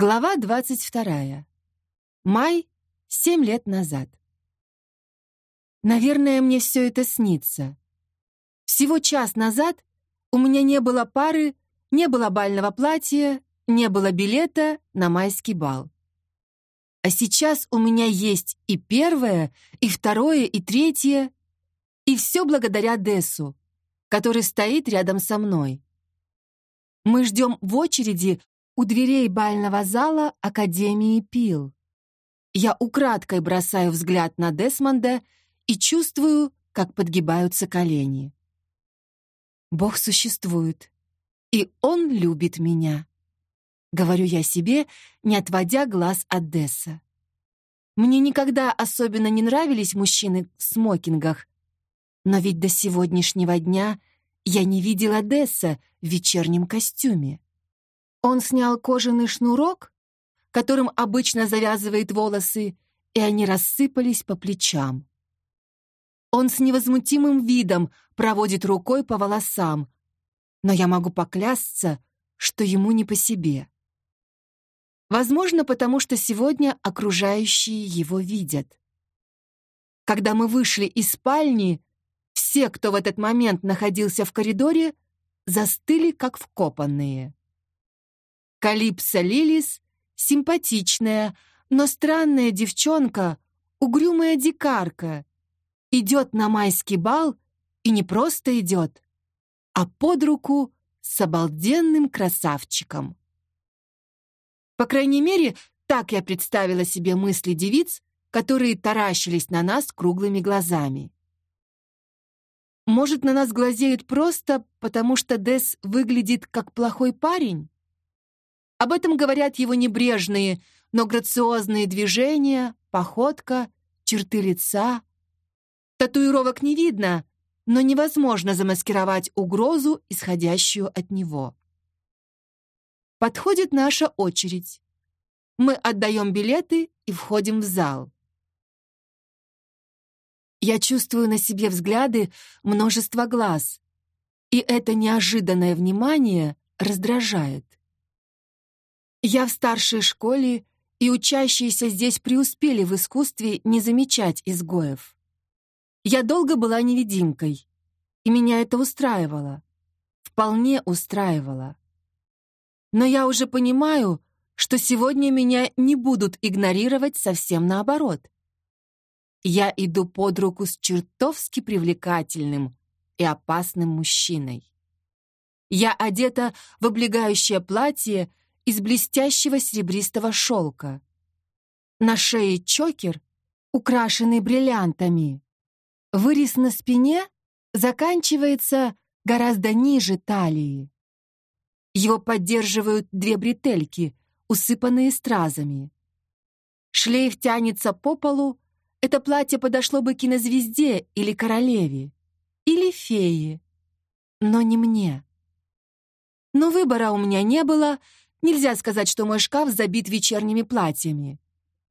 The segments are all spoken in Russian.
Глава 22. Май, семь лет назад. Наверное, мне все это снится. Всего час назад у меня не было пары, не было бального платья, не было билета на майский бал. А сейчас у меня есть и первое, и второе, и третье, и все благодаря Дессу, который стоит рядом со мной. Мы ждем в очереди у дверей бального зала Академии Пил. Я украдкой бросаю взгляд на Десмонда и чувствую, как подгибаются колени. Бог существует, и Он любит меня. Говорю я себе, не отводя глаз от Десса. Мне никогда особенно не нравились мужчины в смокингах, но ведь до сегодняшнего дня я не видела Десса в вечернем костюме. Он снял кожаный шнурок, которым обычно завязывает волосы, и они рассыпались по плечам. Он с невозмутимым видом проводит рукой по волосам, но я могу поклясться, что ему не по себе. Возможно, потому что сегодня окружающие его видят. Когда мы вышли из спальни, все, кто в этот момент находился в коридоре, застыли как вкопанные. Калипса Лилис — симпатичная, но странная девчонка, угрюмая дикарка. Идет на майский бал и не просто идет, а под руку с обалденным красавчиком. По крайней мере, так я представила себе мысли девиц, которые таращились на нас круглыми глазами. Может, на нас глазеют просто, потому что Дес выглядит как плохой парень? Об этом говорят его небрежные, но грациозные движения, походка, черты лица. Татуировок не видно, но невозможно замаскировать угрозу, исходящую от него. Подходит наша очередь. Мы отдаем билеты и входим в зал. Я чувствую на себе взгляды множества глаз, и это неожиданное внимание раздражает. Я в старшей школе, и учащиеся здесь преуспели в искусстве не замечать изгоев. Я долго была невидимкой, и меня это устраивало. Вполне устраивало. Но я уже понимаю, что сегодня меня не будут игнорировать совсем наоборот. Я иду под руку с чертовски привлекательным и опасным мужчиной. Я одета в облегающее платье из блестящего серебристого шелка. На шее чокер, украшенный бриллиантами. Вырез на спине заканчивается гораздо ниже талии. Его поддерживают две бретельки, усыпанные стразами. Шлейф тянется по полу, это платье подошло бы кинозвезде или королеве, или фее, но не мне. Но выбора у меня не было, Нельзя сказать, что мой шкаф забит вечерними платьями.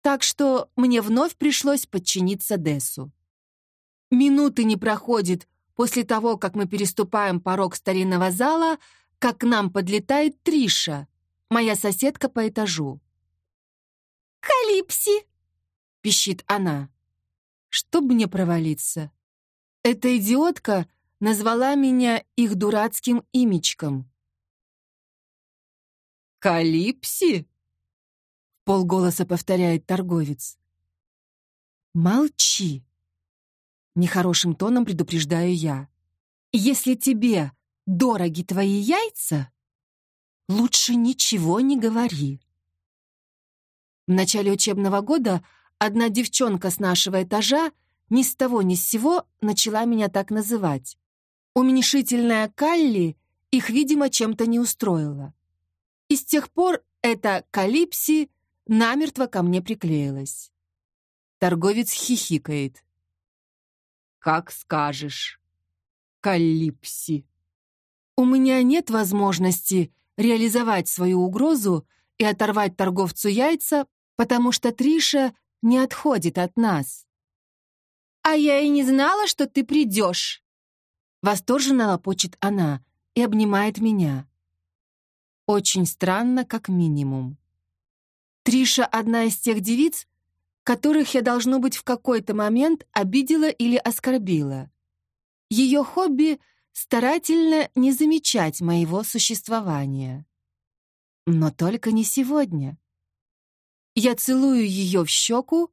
Так что мне вновь пришлось подчиниться Дессу. Минуты не проходит после того, как мы переступаем порог старинного зала, как к нам подлетает Триша, моя соседка по этажу. «Калипси!» — пищит она. Чтоб мне провалиться. Эта идиотка назвала меня их дурацким имечком. «Калипси?» — полголоса повторяет торговец. «Молчи!» — нехорошим тоном предупреждаю я. «Если тебе дороги твои яйца, лучше ничего не говори». В начале учебного года одна девчонка с нашего этажа ни с того ни с сего начала меня так называть. Уменьшительная Калли их, видимо, чем-то не устроила. И с тех пор эта калипси намертво ко мне приклеилась. Торговец хихикает. «Как скажешь, калипси». У меня нет возможности реализовать свою угрозу и оторвать торговцу яйца, потому что Триша не отходит от нас. «А я и не знала, что ты придешь!» Восторженно лопочет она и обнимает меня. Очень странно, как минимум. Триша одна из тех девиц, которых я, должно быть, в какой-то момент обидела или оскорбила. Ее хобби — старательно не замечать моего существования. Но только не сегодня. Я целую ее в щеку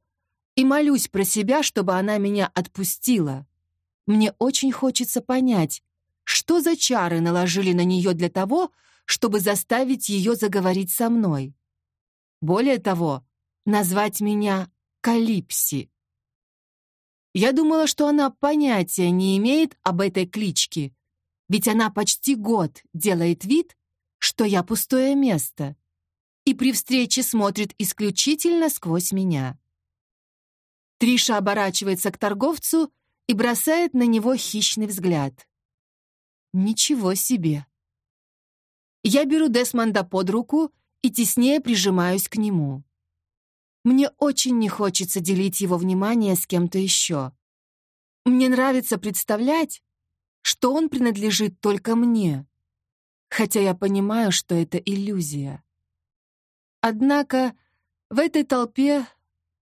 и молюсь про себя, чтобы она меня отпустила. Мне очень хочется понять, что за чары наложили на нее для того, чтобы заставить ее заговорить со мной. Более того, назвать меня Калипси. Я думала, что она понятия не имеет об этой кличке, ведь она почти год делает вид, что я пустое место, и при встрече смотрит исключительно сквозь меня. Триша оборачивается к торговцу и бросает на него хищный взгляд. Ничего себе. Я беру Десмонда под руку и теснее прижимаюсь к нему. Мне очень не хочется делить его внимание с кем-то еще. Мне нравится представлять, что он принадлежит только мне, хотя я понимаю, что это иллюзия. Однако в этой толпе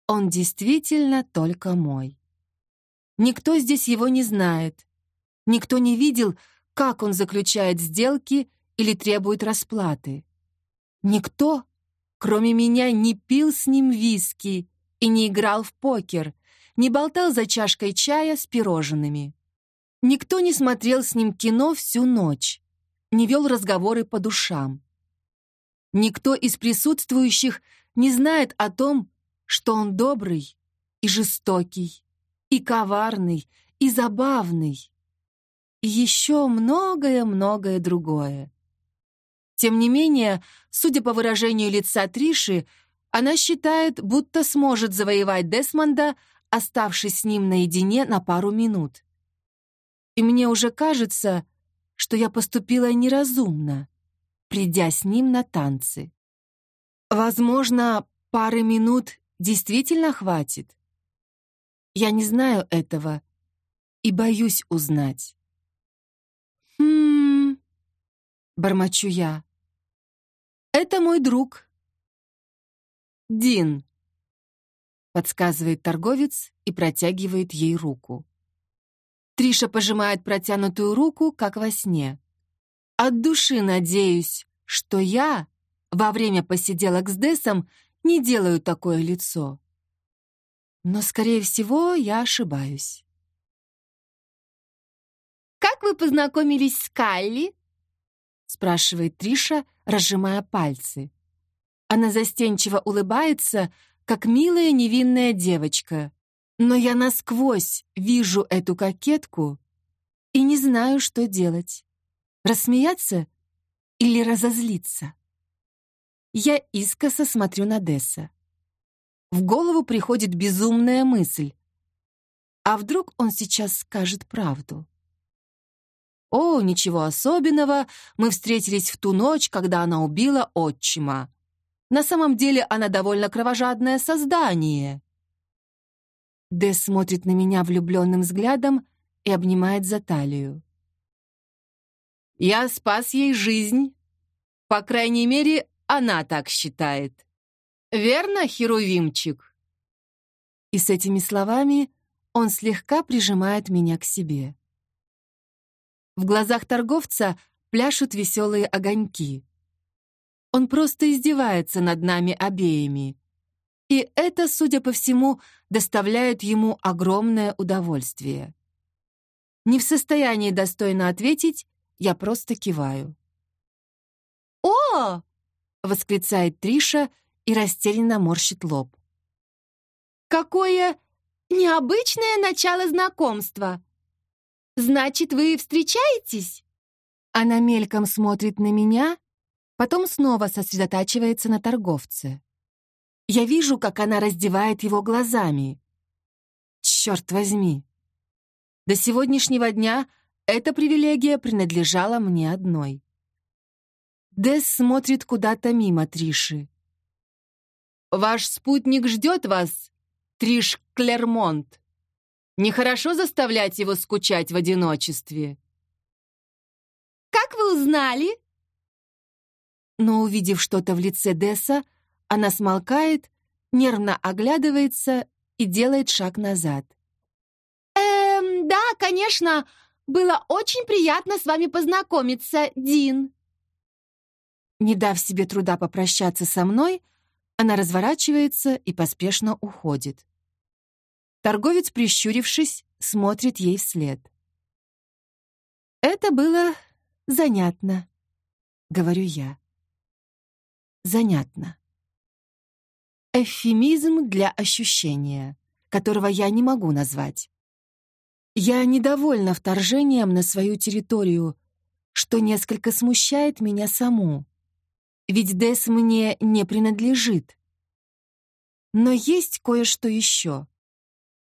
он действительно только мой. Никто здесь его не знает, никто не видел, как он заключает сделки или требует расплаты. Никто Кроме меня не пил с ним виски и не играл в покер, не болтал за чашкой чая с пирожными. Никто не смотрел с ним кино всю ночь, не вел разговоры по душам. Никто из присутствующих не знает о том, что он добрый и жестокий, и коварный, и забавный, и еще многое-многое другое. Тем не менее, судя по выражению лица Триши, она считает, будто сможет завоевать Десмонда, оставшись с ним наедине на пару минут. И мне уже кажется, что я поступила неразумно, придя с ним на танцы. Возможно, пары минут действительно хватит. Я не знаю этого и боюсь узнать. «Хм...» — бормочу я. «Это мой друг». «Дин», — подсказывает торговец и протягивает ей руку. Триша пожимает протянутую руку, как во сне. От души надеюсь, что я во время посиделок с Десом не делаю такое лицо. Но, скорее всего, я ошибаюсь. «Как вы познакомились с Калли?» Спрашивает Триша, разжимая пальцы. Она застенчиво улыбается, как милая невинная девочка. Но я насквозь вижу эту кокетку и не знаю, что делать. Рассмеяться или разозлиться? Я искоса смотрю на Десса. В голову приходит безумная мысль. А вдруг он сейчас скажет правду? О, ничего особенного, мы встретились в ту ночь, когда она убила отчима. На самом деле она довольно кровожадное создание. Дэс смотрит на меня влюбленным взглядом и обнимает за талию. Я спас ей жизнь. По крайней мере, она так считает. Верно, Херувимчик? И с этими словами он слегка прижимает меня к себе. В глазах торговца пляшут веселые огоньки. Он просто издевается над нами обеими. И это, судя по всему, доставляет ему огромное удовольствие. Не в состоянии достойно ответить, я просто киваю. «О!» — восклицает Триша и растерянно морщит лоб. «Какое необычное начало знакомства! Значит, вы встречаетесь?» Она мельком смотрит на меня, потом снова сосредотачивается на торговце. Я вижу, как она раздевает его глазами. Черт возьми! До сегодняшнего дня эта привилегия принадлежала мне одной. Дес смотрит куда-то мимо Триши. «Ваш спутник ждет вас, Триш Клермонт», Нехорошо заставлять его скучать в одиночестве. «Как вы узнали?» Но, увидев что-то в лице Десса, она смолкает, нервно оглядывается и делает шаг назад. «Эм, да, конечно. Было очень приятно с вами познакомиться, Дин». Не дав себе труда попрощаться со мной, она разворачивается и поспешно уходит. Торговец, прищурившись, смотрит ей вслед. «Это было занятно», — говорю я. «Занятно». Эвфемизм для ощущения, которого я не могу назвать. Я недовольна вторжением на свою территорию, что несколько смущает меня саму. Ведь Дес мне не принадлежит. Но есть кое-что еще.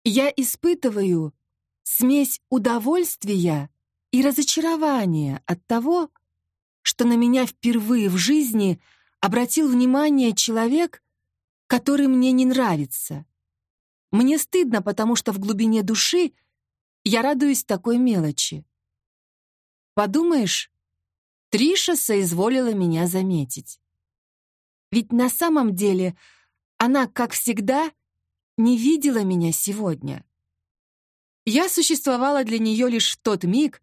Я испытываю смесь удовольствия и разочарования от того, что на меня впервые в жизни обратил внимание человек, который мне не нравится. Мне стыдно, потому что в глубине души я радуюсь такой мелочи. Подумаешь, Триша соизволила меня заметить. Ведь на самом деле она, как всегда, не видела меня сегодня. Я существовала для нее лишь в тот миг,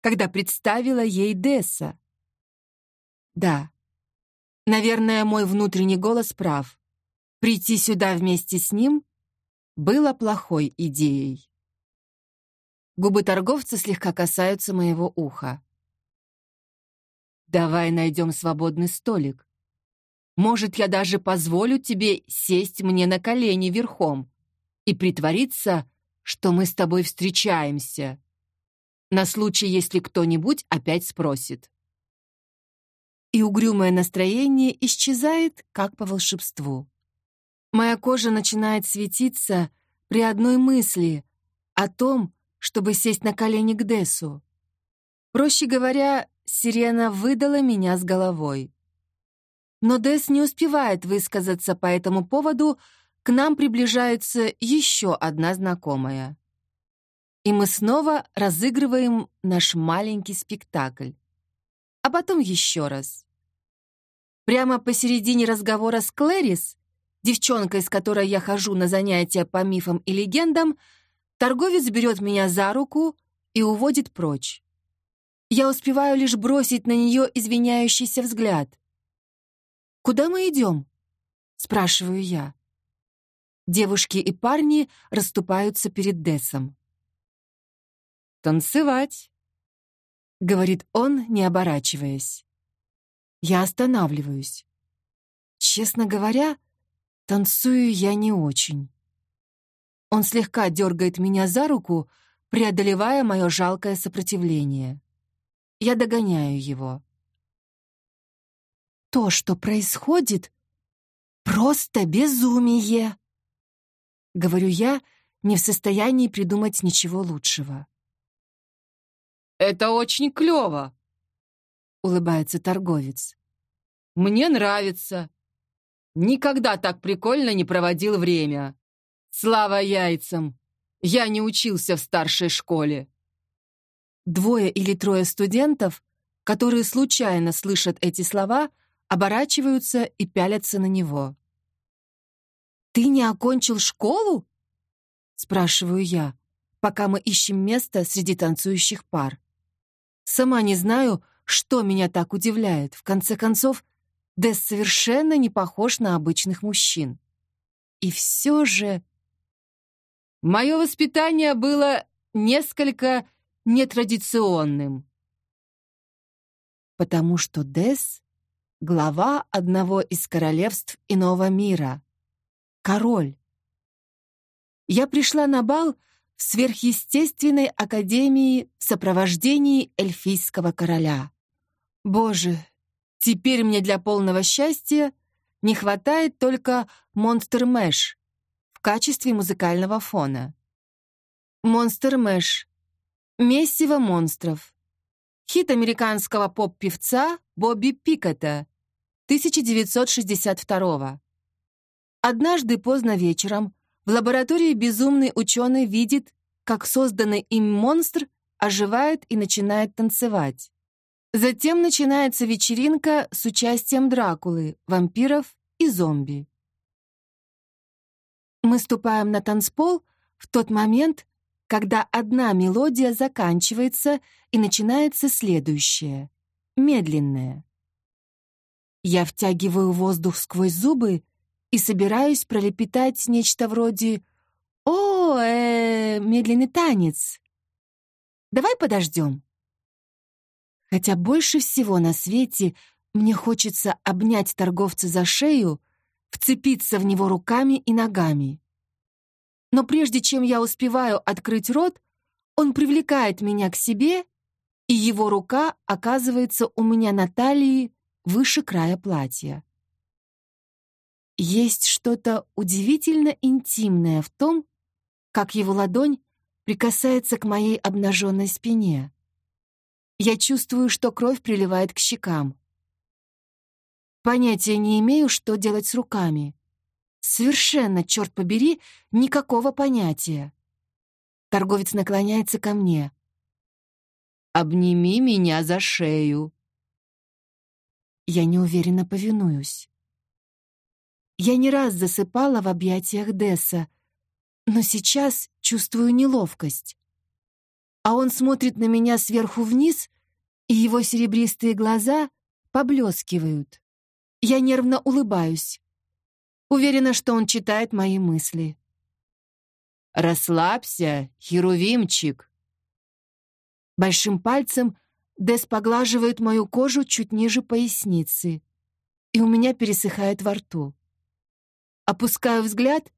когда представила ей Десса. Да, наверное, мой внутренний голос прав. Прийти сюда вместе с ним было плохой идеей. Губы торговца слегка касаются моего уха. «Давай найдем свободный столик. Может, я даже позволю тебе сесть мне на колени верхом и притвориться, что мы с тобой встречаемся, на случай, если кто-нибудь опять спросит». И угрюмое настроение исчезает, как по волшебству. Моя кожа начинает светиться при одной мысли о том, чтобы сесть на колени к Десу. Проще говоря, сирена выдала меня с головой. Но Дес не успевает высказаться по этому поводу, к нам приближается еще одна знакомая. И мы снова разыгрываем наш маленький спектакль. А потом еще раз. Прямо посередине разговора с Клэрис, девчонкой, с которой я хожу на занятия по мифам и легендам, Торговец берет меня за руку и уводит прочь. Я успеваю лишь бросить на нее извиняющийся взгляд. «Куда мы идем?» — спрашиваю я. Девушки и парни расступаются перед Десом. «Танцевать», — говорит он, не оборачиваясь. Я останавливаюсь. Честно говоря, танцую я не очень. Он слегка дергает меня за руку, преодолевая мое жалкое сопротивление. Я догоняю его. То, что происходит, просто безумие. Говорю я, не в состоянии придумать ничего лучшего. «Это очень клево», — улыбается торговец. «Мне нравится. Никогда так прикольно не проводил время. Слава яйцам! Я не учился в старшей школе. Двое или трое студентов, которые случайно слышат эти слова, оборачиваются и пялятся на него. «Ты не окончил школу?» — спрашиваю я, пока мы ищем место среди танцующих пар. Сама не знаю, что меня так удивляет. В конце концов, Дес совершенно не похож на обычных мужчин. И все же... Мое воспитание было несколько нетрадиционным. Потому что Дес — глава одного из королевств иного мира. Король. Я пришла на бал в сверхъестественной академии в сопровождении эльфийского короля. Боже, теперь мне для полного счастья не хватает только Монстр Мэш, в качестве музыкального фона. «Монстр Мэш» — «Мессиво монстров». Хит американского поп-певца Бобби Пикета 1962 Однажды поздно вечером в лаборатории безумный ученый видит, как созданный им монстр оживает и начинает танцевать. Затем начинается вечеринка с участием Дракулы, вампиров и зомби. Мы ступаем на танцпол в тот момент, когда одна мелодия заканчивается и начинается следующая, медленная. Я втягиваю воздух сквозь зубы и собираюсь пролепетать нечто вроде «О, э, медленный танец». Давай подождем. Хотя больше всего на свете мне хочется обнять торговца за шею, вцепиться в него руками и ногами. Но прежде чем я успеваю открыть рот, он привлекает меня к себе, и его рука оказывается у меня на талии выше края платья. Есть что-то удивительно интимное в том, как его ладонь прикасается к моей обнаженной спине. Я чувствую, что кровь приливает к щекам. Понятия не имею, что делать с руками. Совершенно, черт побери, никакого понятия. Торговец наклоняется ко мне. «Обними меня за шею». Я неуверенно повинуюсь. Я не раз засыпала в объятиях Десса, но сейчас чувствую неловкость. А он смотрит на меня сверху вниз, и его серебристые глаза поблескивают. Я нервно улыбаюсь. Уверена, что он читает мои мысли. «Расслабься, херувимчик!» Большим пальцем Дес поглаживает мою кожу чуть ниже поясницы, и у меня пересыхает во рту. Опускаю взгляд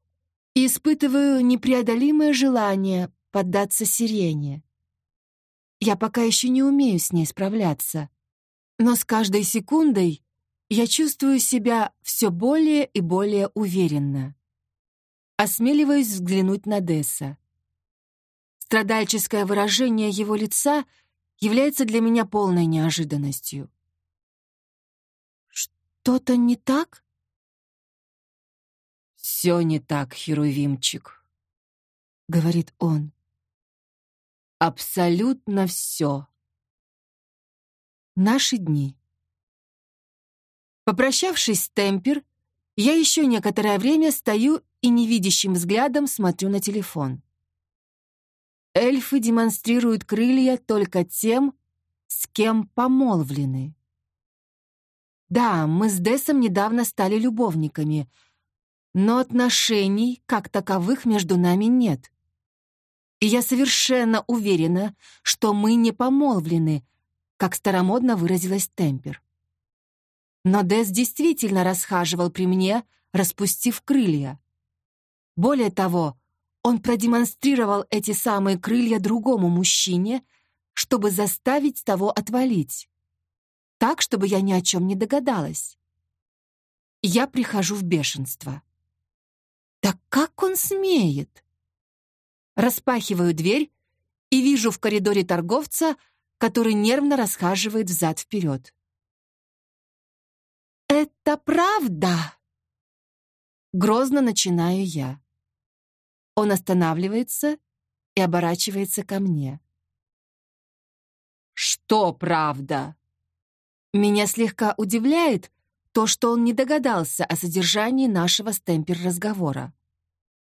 и испытываю непреодолимое желание поддаться сирене. Я пока еще не умею с ней справляться, но с каждой секундой я чувствую себя все более и более уверенно. Осмеливаюсь взглянуть на Десса. Страдальческое выражение его лица является для меня полной неожиданностью. «Что-то не так?» «Все не так, Херувимчик», — говорит он. «Абсолютно все». Наши дни. Попрощавшись с Темпер, я еще некоторое время стою и невидящим взглядом смотрю на телефон. Эльфы демонстрируют крылья только тем, с кем помолвлены. Да, мы с Десом недавно стали любовниками — но отношений как таковых между нами нет. И я совершенно уверена, что мы не помолвлены, как старомодно выразилась Темпер. Но Дес действительно расхаживал при мне, распустив крылья. Более того, он продемонстрировал эти самые крылья другому мужчине, чтобы заставить того отвалить. Так, чтобы я ни о чем не догадалась. Я прихожу в бешенство. Да как он смеет? Распахиваю дверь и вижу в коридоре торговца, который нервно расхаживает взад-вперед. «Это правда?» Грозно начинаю я. Он останавливается и оборачивается ко мне. «Что правда?» Меня слегка удивляет, то, что он не догадался о содержании нашего стемпер разговора.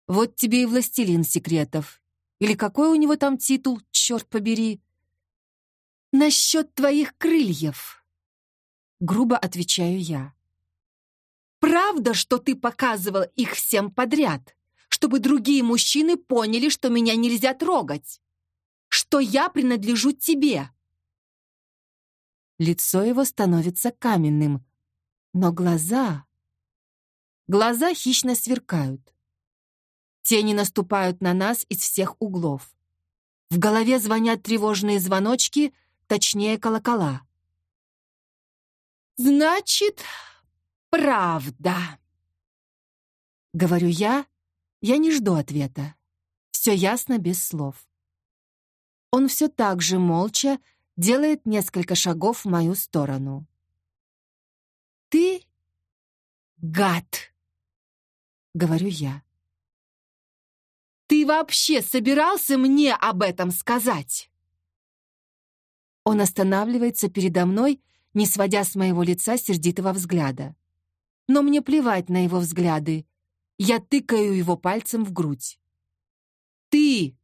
Вот тебе и властелин секретов. Или какой у него там титул, черт побери? Насчет твоих крыльев. Грубо отвечаю я. Правда, что ты показывал их всем подряд, чтобы другие мужчины поняли, что меня нельзя трогать, что я принадлежу тебе? Лицо его становится каменным, но глаза... Глаза хищно сверкают. Тени наступают на нас из всех углов. В голове звонят тревожные звоночки, точнее колокола. «Значит, правда», — говорю я, я не жду ответа. Все ясно без слов. Он все так же молча делает несколько шагов в мою сторону. «Ты гад!» — говорю я. «Ты вообще собирался мне об этом сказать?» Он останавливается передо мной, не сводя с моего лица сердитого взгляда. но мне плевать на его взгляды. Я тыкаю его пальцем в грудь. «Ты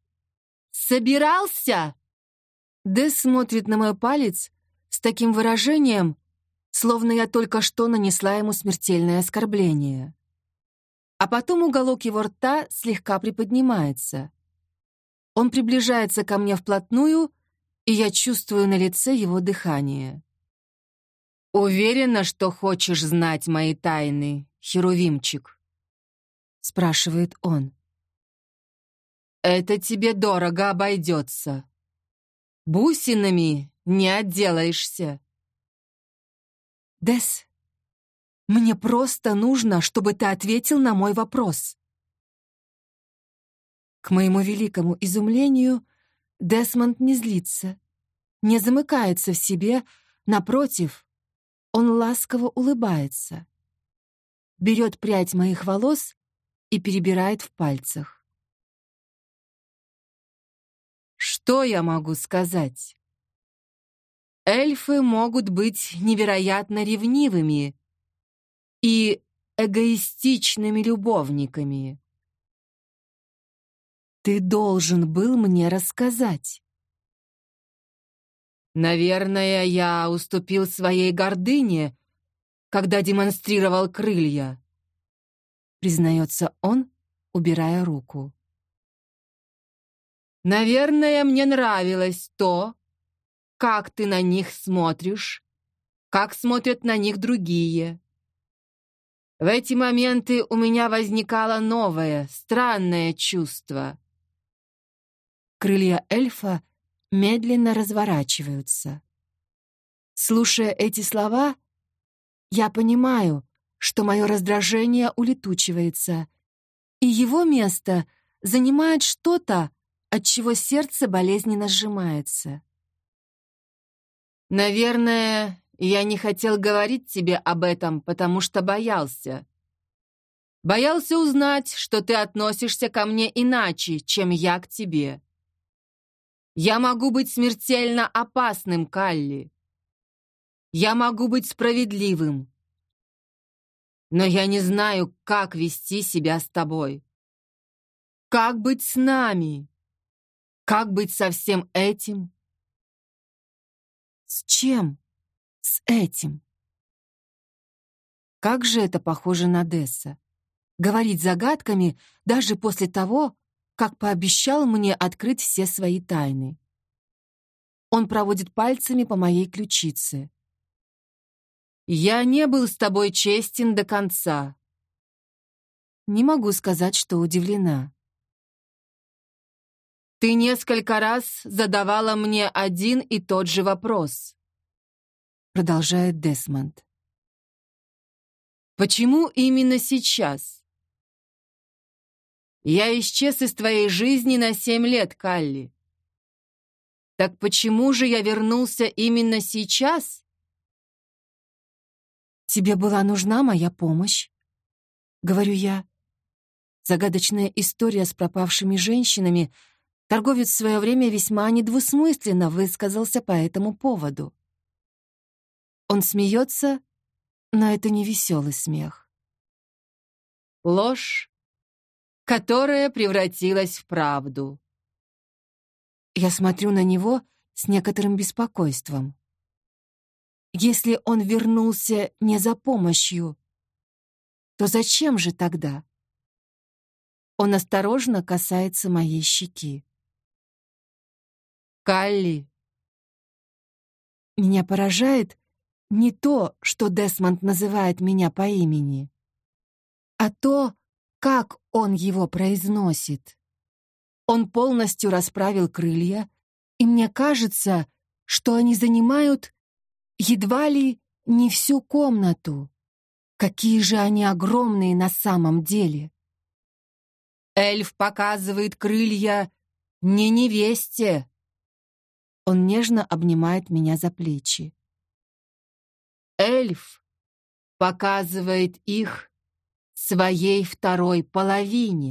собирался?» Дэс смотрит на мой палец с таким выражением, словно я только что нанесла ему смертельное оскорбление. А потом уголок его рта слегка приподнимается. Он приближается ко мне вплотную, и я чувствую на лице его дыхание. «Уверена, что хочешь знать мои тайны, Херувимчик?» — спрашивает он. «Это тебе дорого обойдется. Бусинами не отделаешься». «Дес, мне просто нужно, чтобы ты ответил на мой вопрос». К моему великому изумлению, Десмонд не злится, не замыкается в себе, напротив, он ласково улыбается, берет прядь моих волос и перебирает в пальцах. Что я могу сказать? Эльфы могут быть невероятно ревнивыми и эгоистичными любовниками. Ты должен был мне рассказать. Наверное, я уступил своей гордыне, когда демонстрировал крылья. Признается он, убирая руку. Наверное, мне нравилось то, как ты на них смотришь, как смотрят на них другие. В эти моменты у меня возникало новое, странное чувство. Крылья эльфа медленно разворачиваются. Слушая эти слова, я понимаю, что мое раздражение улетучивается, и его место занимает что-то, от чего сердце болезненно сжимается. Наверное, я не хотел говорить тебе об этом, потому что боялся. Боялся узнать, что ты относишься ко мне иначе, чем я к тебе. Я могу быть смертельно опасным, Калли. Я могу быть справедливым. Но я не знаю, как вести себя с тобой. Как быть с нами? Как быть со всем этим? С чем? С этим? Как же это похоже на Десса? Говорить загадками даже после того, как пообещал мне открыть все свои тайны. Он проводит пальцами по моей ключице. «Я не был с тобой честен до конца». Не могу сказать, что удивлена. Ты несколько раз задавала мне один и тот же вопрос. Продолжает Десмонд. Почему именно сейчас? Я исчез из твоей жизни на семь лет, Калли. Так почему же я вернулся именно сейчас? Тебе была нужна моя помощь, говорю я. Загадочная история с пропавшими женщинами — Торговец в свое время весьма недвусмысленно высказался по этому поводу. Он смеется, но это не веселый смех. Ложь, которая превратилась в правду. Я смотрю на него с некоторым беспокойством. Если он вернулся не за помощью, то зачем же тогда? Он осторожно касается моей щеки. Калли. Меня поражает не то, что Десмонд называет меня по имени, а то, как он его произносит. Он полностью расправил крылья, и мне кажется, что они занимают едва ли не всю комнату. Какие же они огромные на самом деле. Эльф показывает крылья не невесте, он нежно обнимает меня за плечи. Эльф показывает их своей второй половине.